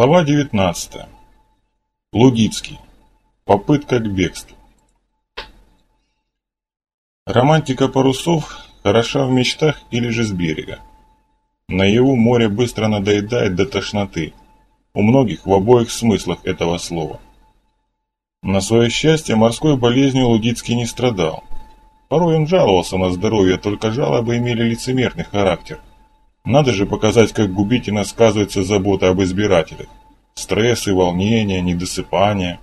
Глава 19. Лугицкий. Попытка к бегству. Романтика парусов хороша в мечтах или же с берега. Наяву море быстро надоедает до тошноты. У многих в обоих смыслах этого слова. На свое счастье морской болезнью Лудицкий не страдал. Порой он жаловался на здоровье, только жалобы имели лицемерный характер. Надо же показать, как губительно сказывается забота об избирателях. Стрессы, волнения, недосыпание.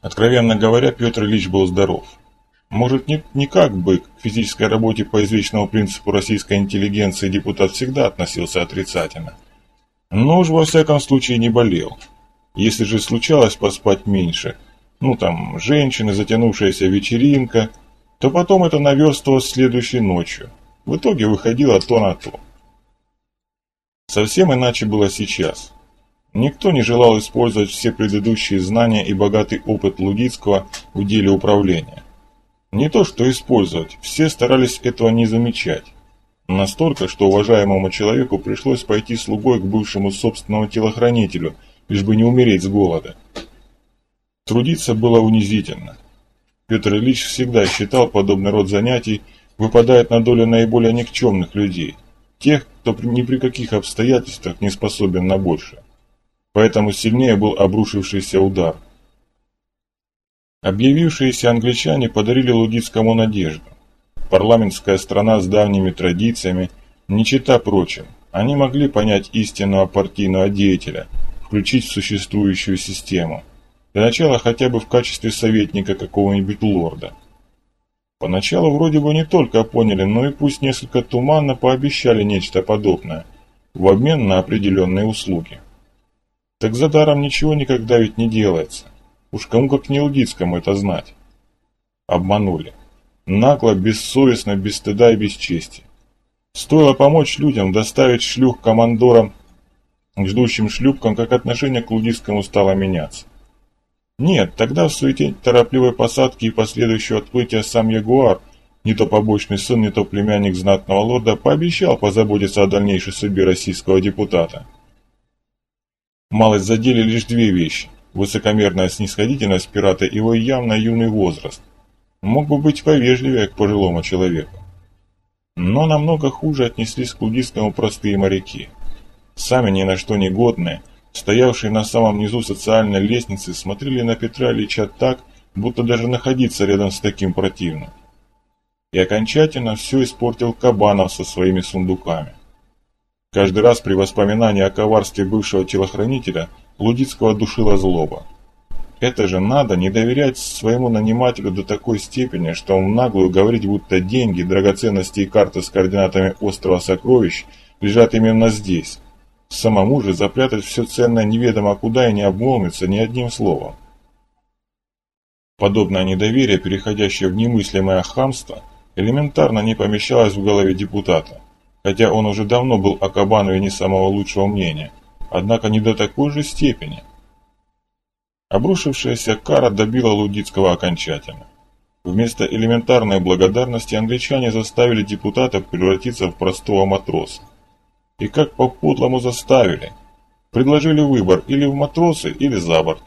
Откровенно говоря, Петр Ильич был здоров. Может, не, не как бы к физической работе по извечному принципу российской интеллигенции депутат всегда относился отрицательно. Но уж во всяком случае не болел. Если же случалось поспать меньше, ну там, женщины, затянувшаяся вечеринка, то потом это наверстывалось следующей ночью. В итоге выходило то на то. Совсем иначе было сейчас. Никто не желал использовать все предыдущие знания и богатый опыт Лудицкого в деле управления. Не то что использовать, все старались этого не замечать. Настолько, что уважаемому человеку пришлось пойти слугой к бывшему собственному телохранителю, лишь бы не умереть с голода. Трудиться было унизительно. Петр Ильич всегда считал подобный род занятий выпадает на долю наиболее никчемных людей, тех, кто ни при каких обстоятельствах не способен на большее. Поэтому сильнее был обрушившийся удар. Объявившиеся англичане подарили Лудицкому надежду. Парламентская страна с давними традициями, не чита прочим, они могли понять истинного партийного деятеля, включить в существующую систему. Для начала хотя бы в качестве советника какого-нибудь лорда – Поначалу вроде бы не только поняли, но и пусть несколько туманно пообещали нечто подобное, в обмен на определенные услуги. Так за даром ничего никогда ведь не делается. Уж кому как не Лудицкому это знать. Обманули. Нагло, бессовестно, без стыда и без чести. Стоило помочь людям доставить шлюх командорам к ждущим шлюпкам, как отношение к Лудицкому стало меняться. Нет, тогда в суете торопливой посадки и последующего отплытия сам Ягуар, не то побочный сын, не то племянник знатного лорда, пообещал позаботиться о дальнейшей судьбе российского депутата. Малость задели лишь две вещи – высокомерная снисходительность пирата и его явно юный возраст. Мог бы быть повежливее к пожилому человеку. Но намного хуже отнеслись к лудистскому простые моряки. Сами ни на что не годные – стоявшие на самом низу социальной лестницы, смотрели на Петра Ильича так, будто даже находиться рядом с таким противным. И окончательно все испортил Кабанов со своими сундуками. Каждый раз при воспоминании о коварстве бывшего телохранителя Лудицкого душила злоба. Это же надо не доверять своему нанимателю до такой степени, что он наглую говорить, будто деньги, драгоценности и карты с координатами острова сокровищ лежат именно здесь, Самому же запрятать все ценное неведомо куда и не обмолвиться ни одним словом. Подобное недоверие, переходящее в немыслимое хамство, элементарно не помещалось в голове депутата, хотя он уже давно был о Кабанове не самого лучшего мнения, однако не до такой же степени. Обрушившаяся кара добила Лудицкого окончательно. Вместо элементарной благодарности англичане заставили депутата превратиться в простого матроса. И как по-подлому заставили. Предложили выбор или в матросы, или за борт.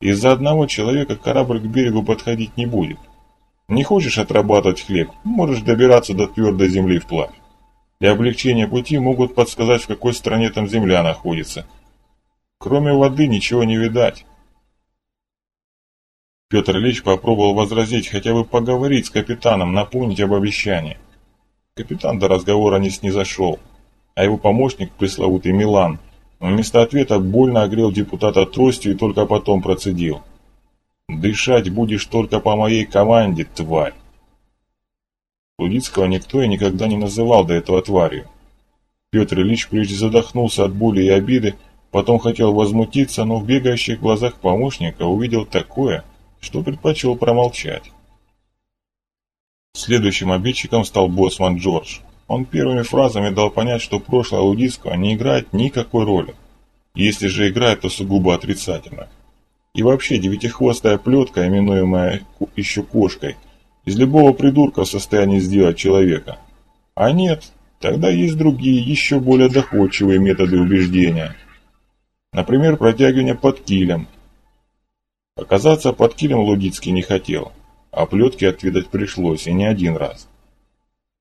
Из-за одного человека корабль к берегу подходить не будет. Не хочешь отрабатывать хлеб, можешь добираться до твердой земли вплавь. Для облегчения пути могут подсказать, в какой стране там земля находится. Кроме воды ничего не видать. Петр Ильич попробовал возразить, хотя бы поговорить с капитаном, напомнить об обещании. Капитан до разговора не снизошел а его помощник, пресловутый Милан, вместо ответа больно огрел депутата тростью и только потом процедил. «Дышать будешь только по моей команде, тварь!» Лудицкого никто и никогда не называл до этого тварью. Петр Ильич прежде задохнулся от боли и обиды, потом хотел возмутиться, но в бегающих глазах помощника увидел такое, что предпочел промолчать. Следующим обидчиком стал боссман Джордж. Он первыми фразами дал понять, что прошлое Лудицкого не играет никакой роли. Если же играет, то сугубо отрицательно. И вообще, девятихвостая плетка, именуемая еще кошкой, из любого придурка в состоянии сделать человека. А нет, Тогда есть другие, еще более доходчивые методы убеждения. Например, протягивание под килем. Оказаться под килем Лудицкий не хотел, а плетки отведать пришлось, и не один раз.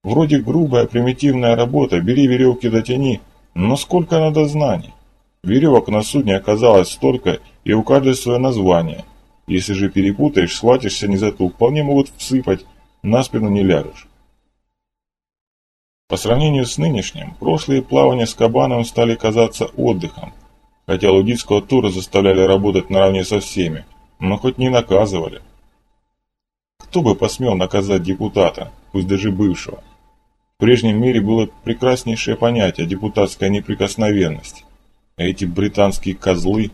Вроде грубая, примитивная работа, бери веревки дотяни, но сколько надо знаний. Веревок на судне оказалось столько, и у каждой свое название. Если же перепутаешь, схватишься не за ту, вполне могут всыпать, на спину не ляжешь. По сравнению с нынешним, прошлые плавания с Кабановым стали казаться отдыхом, хотя Лудицкого тура заставляли работать наравне со всеми, но хоть не наказывали. Кто бы посмел наказать депутата, пусть даже бывшего? В прежнем мире было прекраснейшее понятие – депутатская неприкосновенность. А эти британские козлы...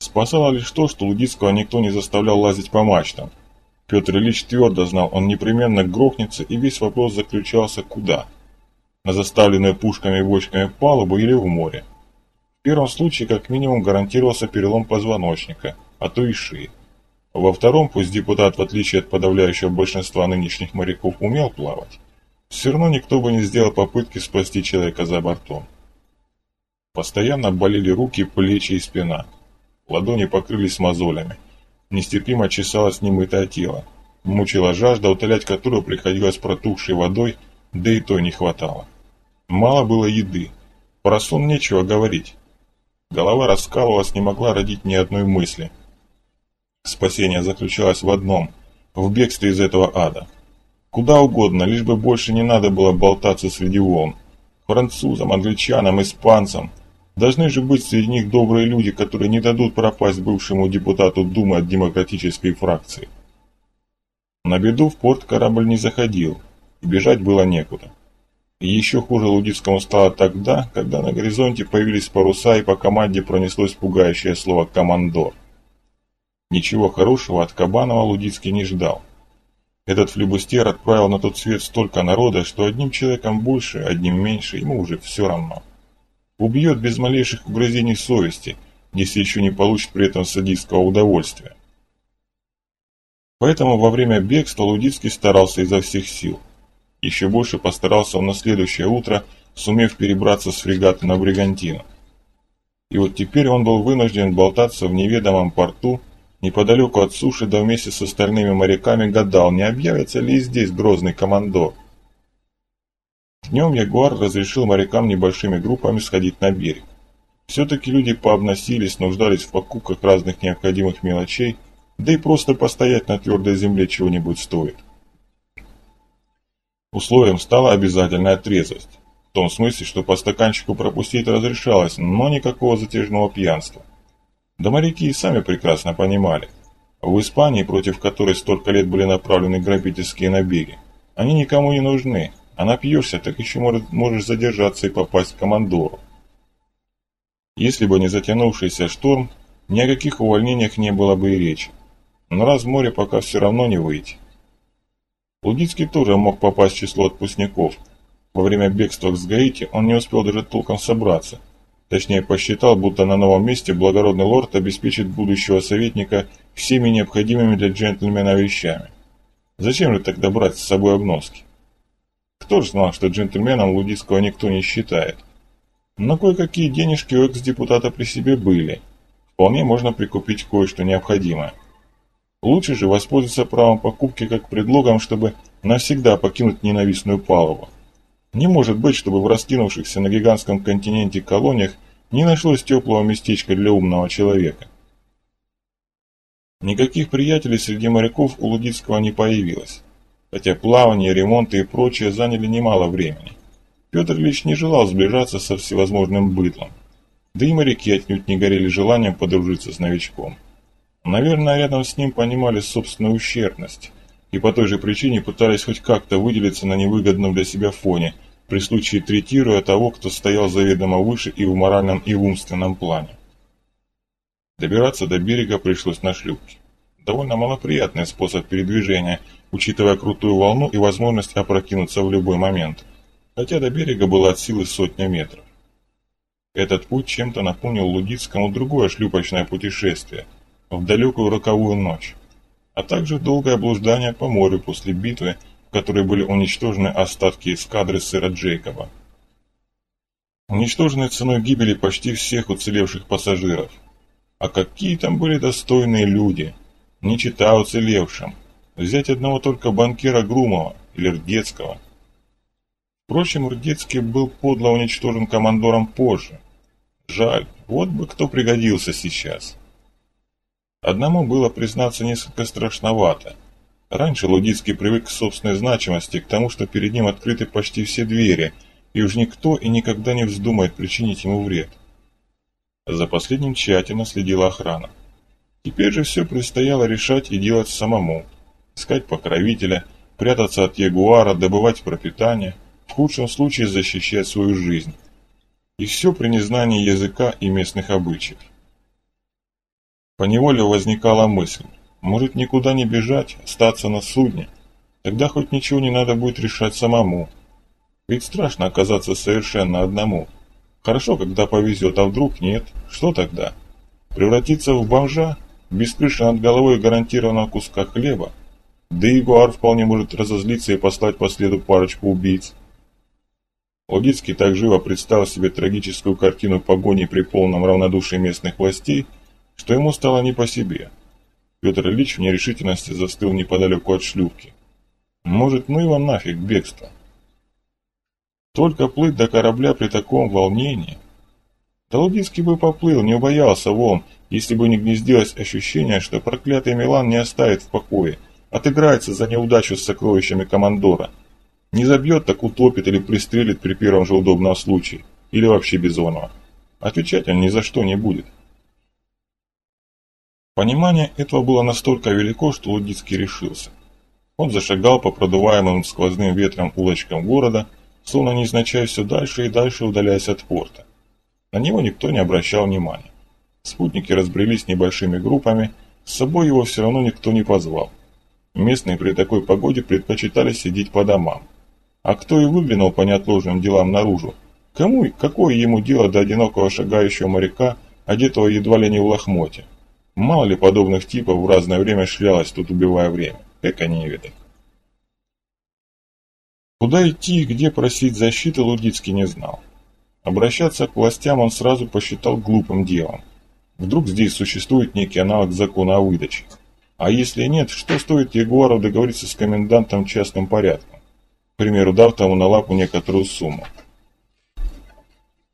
Спасало лишь то, что Лудицкого никто не заставлял лазить по мачтам – Петр Ильич твердо знал, он непременно грохнется, и весь вопрос заключался куда? На заставленную пушками и бочками палубу или в море? В первом случае как минимум гарантировался перелом позвоночника, а то и шеи. Во втором, пусть депутат, в отличие от подавляющего большинства нынешних моряков, умел плавать, все равно никто бы не сделал попытки спасти человека за бортом. Постоянно болели руки, плечи и спина. Ладони покрылись мозолями. Нестерпимо чесалось немытое тело. Мучила жажда, утолять которую приходилось протухшей водой, да и той не хватало. Мало было еды. Про сон нечего говорить. Голова раскалывалась, не могла родить ни одной мысли. Спасение заключалось в одном – в бегстве из этого ада. Куда угодно, лишь бы больше не надо было болтаться среди волн. Французам, англичанам, испанцам – Должны же быть среди них добрые люди, которые не дадут пропасть бывшему депутату Думы от демократической фракции. На беду в порт корабль не заходил, и бежать было некуда. И еще хуже Лудицкому стало тогда, когда на горизонте появились паруса и по команде пронеслось пугающее слово «командор». Ничего хорошего от Кабанова Лудицкий не ждал. Этот флебустер отправил на тот свет столько народа, что одним человеком больше, одним меньше, ему уже все равно. Убьет без малейших угрызений совести, если еще не получит при этом садистского удовольствия. Поэтому во время бегства Лудицкий старался изо всех сил. Еще больше постарался он на следующее утро, сумев перебраться с фрегата на Бригантину. И вот теперь он был вынужден болтаться в неведомом порту, неподалеку от суши, да вместе с остальными моряками гадал, не объявится ли здесь грозный командор. Днем Ягуар разрешил морякам небольшими группами сходить на берег. Все-таки люди пообносились, нуждались в покупках разных необходимых мелочей, да и просто постоять на твердой земле чего-нибудь стоит. Условием стала обязательная трезвость. В том смысле, что по стаканчику пропустить разрешалось, но никакого затяжного пьянства. Да моряки и сами прекрасно понимали. В Испании, против которой столько лет были направлены грабительские набеги, они никому не нужны, а напьешься, так еще можешь задержаться и попасть к командору. Если бы не затянувшийся шторм, ни о каких увольнениях не было бы и речи. Но раз в море пока все равно не выйти. Лудицкий тоже мог попасть в число отпускников. Во время бегства с Гаити он не успел даже толком собраться. Точнее, посчитал, будто на новом месте благородный лорд обеспечит будущего советника всеми необходимыми для джентльмена вещами. Зачем же тогда брать с собой обноски? Кто ж знал, что джентльменом Лудицкого никто не считает? Но кое-какие денежки у экс-депутата при себе были. Вполне можно прикупить кое-что необходимое. Лучше же воспользоваться правом покупки как предлогом, чтобы навсегда покинуть ненавистную палубу. Не может быть, чтобы в раскинувшихся на гигантском континенте колониях не нашлось теплого местечка для умного человека. Никаких приятелей среди моряков у Лудицкого не появилось хотя плавание, ремонты и прочее заняли немало времени. Петр Ильич не желал сближаться со всевозможным бытлом. Да и моряки отнюдь не горели желанием подружиться с новичком. Наверное, рядом с ним понимали собственную ущербность, и по той же причине пытались хоть как-то выделиться на невыгодном для себя фоне, при случае третируя того, кто стоял заведомо выше и в моральном, и умственном плане. Добираться до берега пришлось на шлюпке. Довольно малоприятный способ передвижения, учитывая крутую волну и возможность опрокинуться в любой момент, хотя до берега было от силы сотня метров. Этот путь чем-то напомнил Лудицкому другое шлюпочное путешествие, в далекую роковую ночь, а также долгое блуждание по морю после битвы, которой были уничтожены остатки эскадры сэра Джейкоба. Уничтожены ценой гибели почти всех уцелевших пассажиров. А какие там были достойные люди, не чита уцелевшим. Взять одного только банкира Грумова или Рдецкого. Впрочем, Рдецкий был подло уничтожен командором позже. Жаль, вот бы кто пригодился сейчас. Одному было, признаться, несколько страшновато. Раньше Лудицкий привык к собственной значимости, к тому, что перед ним открыты почти все двери, и уж никто и никогда не вздумает причинить ему вред. За последним тщательно следила охрана. Теперь же все предстояло решать и делать самому. Искать покровителя, прятаться от ягуара, добывать пропитание, в худшем случае защищать свою жизнь. И все при незнании языка и местных обычаев. Поневоле возникала мысль, может никуда не бежать, остаться на судне, тогда хоть ничего не надо будет решать самому. Ведь страшно оказаться совершенно одному. Хорошо, когда повезет, а вдруг нет, что тогда? Превратиться в бомжа, без крыши над головой гарантированного куска хлеба? Да и Гуар вполне может разозлиться и послать по следу парочку убийц. Лудицкий так живо представил себе трагическую картину погони при полном равнодушии местных властей, что ему стало не по себе. Петр Ильич в нерешительности застыл неподалеку от шлюпки. Может, ну его нафиг бегство. Только плыть до корабля при таком волнении. Талудинский бы поплыл, не убоялся волн, если бы не гнездилось ощущение, что проклятый Милан не оставит в покое, отыграется за неудачу с сокровищами командора. Не забьет, так утопит или пристрелит при первом же удобном случае, или вообще Бизонова. Отвечать он ни за что не будет. Понимание этого было настолько велико, что Лудицкий решился. Он зашагал по продуваемым сквозным ветром улочкам города, словно незначай все дальше и дальше удаляясь от порта. На него никто не обращал внимания. Спутники разбрелись небольшими группами, с собой его все равно никто не позвал. Местные при такой погоде предпочитали сидеть по домам. А кто и выглянул по неотложным делам наружу, кому какое ему дело до одинокого шагающего моряка, одетого едва ли не в лохмоте? Мало ли подобных типов в разное время шлялось тут, убивая время. Эка невидаль. Куда идти и где просить защиты Лудицкий не знал. Обращаться к властям он сразу посчитал глупым делом. Вдруг здесь существует некий аналог закона о выдаче. А если нет, что стоит Ягуару договориться с комендантом частным порядком? К примеру, дав тому на лапу некоторую сумму.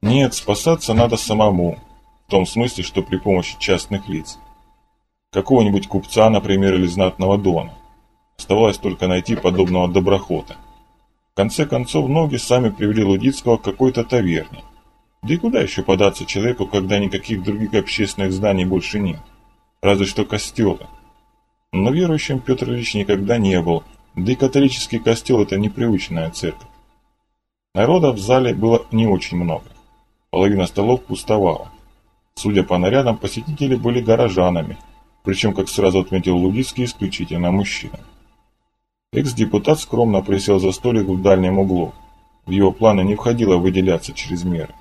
Нет, спасаться надо самому. В том смысле, что при помощи частных лиц какого-нибудь купца, например, или знатного дона. Оставалось только найти подобного доброхота. В конце концов, ноги сами привели Лудицкого к какой-то таверне. Да и куда еще податься человеку, когда никаких других общественных зданий больше нет? Разве что костелы. Но верующим Петр Ильич никогда не был, да и католический костел – это непривычная церковь. Народа в зале было не очень много. Половина столов пустовала. Судя по нарядам, посетители были горожанами – причем, как сразу отметил Лудицкий, исключительно мужчина. Экс-депутат скромно присел за столик в дальнем углу. В его планы не входило выделяться через меры.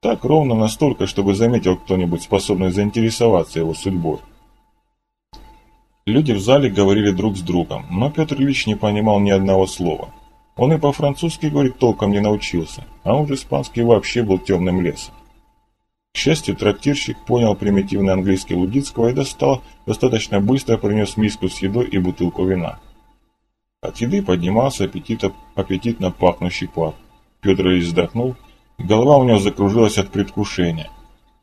Так ровно настолько, чтобы заметил кто-нибудь, способный заинтересоваться его судьбой. Люди в зале говорили друг с другом, но Петр Ильич не понимал ни одного слова. Он и по-французски говорить толком не научился, а уж испанский вообще был темным лесом. К счастью, трактирщик понял примитивный английский Лудицкого и достал, достаточно быстро принес миску с едой и бутылку вина. От еды поднимался аппетит, аппетитно пахнущий пар. Петр Ильич вздохнул, голова у него закружилась от предвкушения.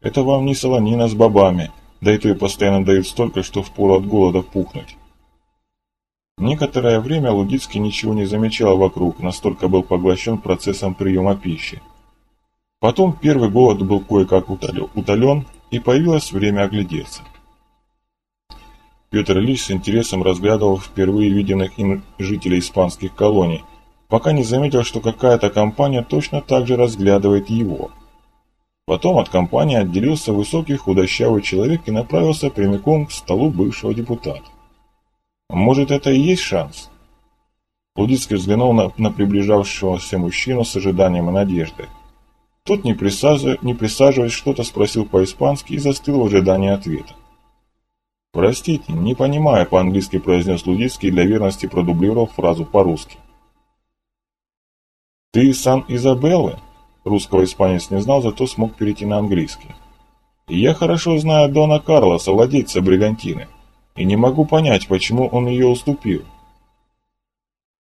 Это вам не солонина с бобами, да и то и постоянно дают столько, что впору от голода пухнуть. Некоторое время Лудицкий ничего не замечал вокруг, настолько был поглощен процессом приема пищи. Потом первый голод был кое-как утолен, и появилось время оглядеться. Петр Ильич с интересом разглядывал впервые виденных им жителей испанских колоний, пока не заметил, что какая-то компания точно так же разглядывает его. Потом от компании отделился высокий худощавый человек и направился прямиком к столу бывшего депутата. Может, это и есть шанс? Лудицкий взглянул на, на приближавшегося мужчину с ожиданием и надеждой. Тот, не, присаживаясь, не присаживаясь, что-то спросил по-испански и застыл в ожидании ответа. «Простите, не понимая по-английски», – произнес Лудицкий и для верности продублировал фразу по-русски. «Ты сан Изабеллы?» Русского испанец не знал, зато смог перейти на английский. «Я хорошо знаю Дона Карлоса, владельца бригантины, и не могу понять, почему он ее уступил».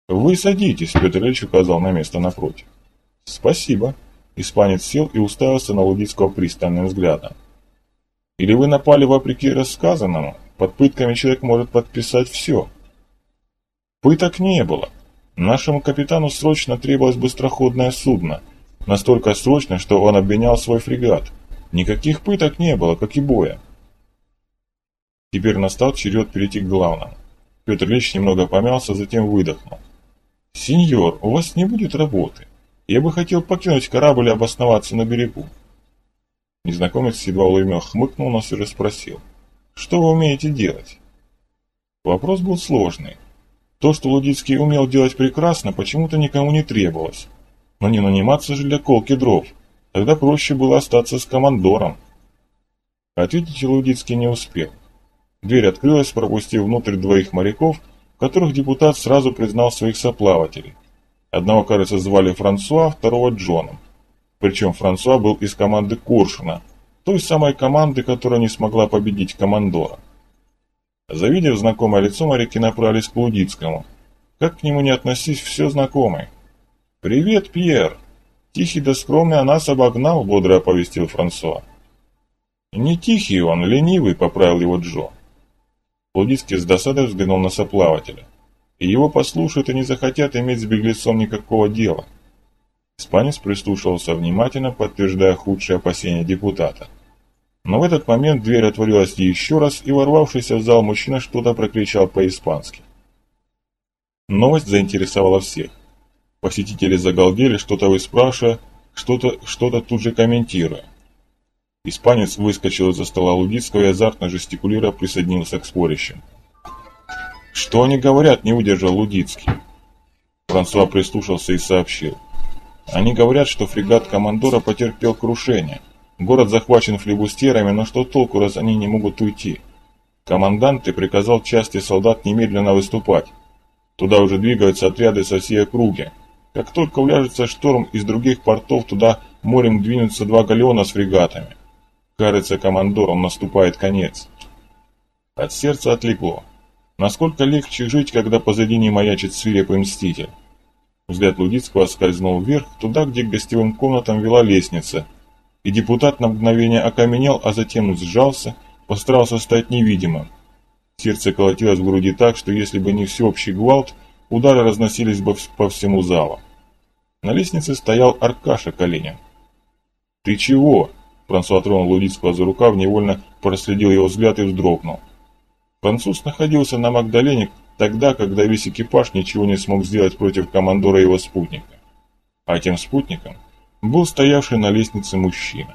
«Вы садитесь», – Петр Ильич указал на место напротив. «Спасибо». Испанец сел и уставился на Лудицкого пристальным взглядом. «Или вы напали вопреки рассказанному? Под пытками человек может подписать все». «Пыток не было. Нашему капитану срочно требовалось быстроходное судно. Настолько срочно, что он обменял свой фрегат. Никаких пыток не было, как и боя». Теперь настал черед перейти к главному. Петр Ильич немного помялся, затем выдохнул. «Сеньор, у вас не будет работы. Я бы хотел покинуть корабль и обосноваться на берегу. Незнакомец едва улыбно хмыкнул, но все же спросил. Что вы умеете делать? Вопрос был сложный. То, что Лудицкий умел делать прекрасно, почему-то никому не требовалось. Но не наниматься же для колки дров. Тогда проще было остаться с командором. Ответить Лудицкий не успел. Дверь открылась, пропустив внутрь двоих моряков, которых депутат сразу признал своих соплавателей. Одного, кажется, звали Франсуа, второго Джоном. Причем Франсуа был из команды Коршуна, той самой команды, которая не смогла победить командора. Завидев знакомое лицо, моряки направились к Лудицкому. Как к нему не относись, все знакомый. «Привет, Пьер!» «Тихий да скромный нас обогнал», — бодро оповестил Франсуа. «Не тихий он, ленивый», — поправил его Джо. Лудицкий с досадой взглянул на соплавателя его послушают и не захотят иметь с беглецом никакого дела. Испанец прислушивался внимательно, подтверждая худшие опасения депутата. Но в этот момент дверь отворилась еще раз, и ворвавшийся в зал мужчина что-то прокричал по-испански. Новость заинтересовала всех. Посетители загалдели, что-то выспрашивая, что-то что, -то, тут же комментируя. Испанец выскочил из-за стола Лудицкого и азартно жестикулируя присоединился к спорящим. «Что они говорят?» – не выдержал Лудицкий. Франсуа прислушался и сообщил. «Они говорят, что фрегат Командора потерпел крушение. Город захвачен флебустерами, но что толку, раз они не могут уйти? Командант и приказал части солдат немедленно выступать. Туда уже двигаются отряды со всей округи. Как только уляжется шторм из других портов, туда морем двинутся два галеона с фрегатами. Кажется, командором наступает конец». От сердца отлегло. Насколько легче жить, когда позади не маячит свирепый мститель? Взгляд Лудицкого скользнул вверх, туда, где к гостевым комнатам вела лестница, и депутат на мгновение окаменел, а затем сжался, постарался стать невидимым. Сердце колотилось в груди так, что если бы не всеобщий гвалт, удары разносились бы по всему залу. На лестнице стоял Аркаша Калинин. «Ты чего?» Франсуа тронул Лудицкого за рукав, невольно проследил его взгляд и вздрогнул. Француз находился на Магдалене тогда, когда весь экипаж ничего не смог сделать против командора его спутника. А тем спутником был стоявший на лестнице мужчина.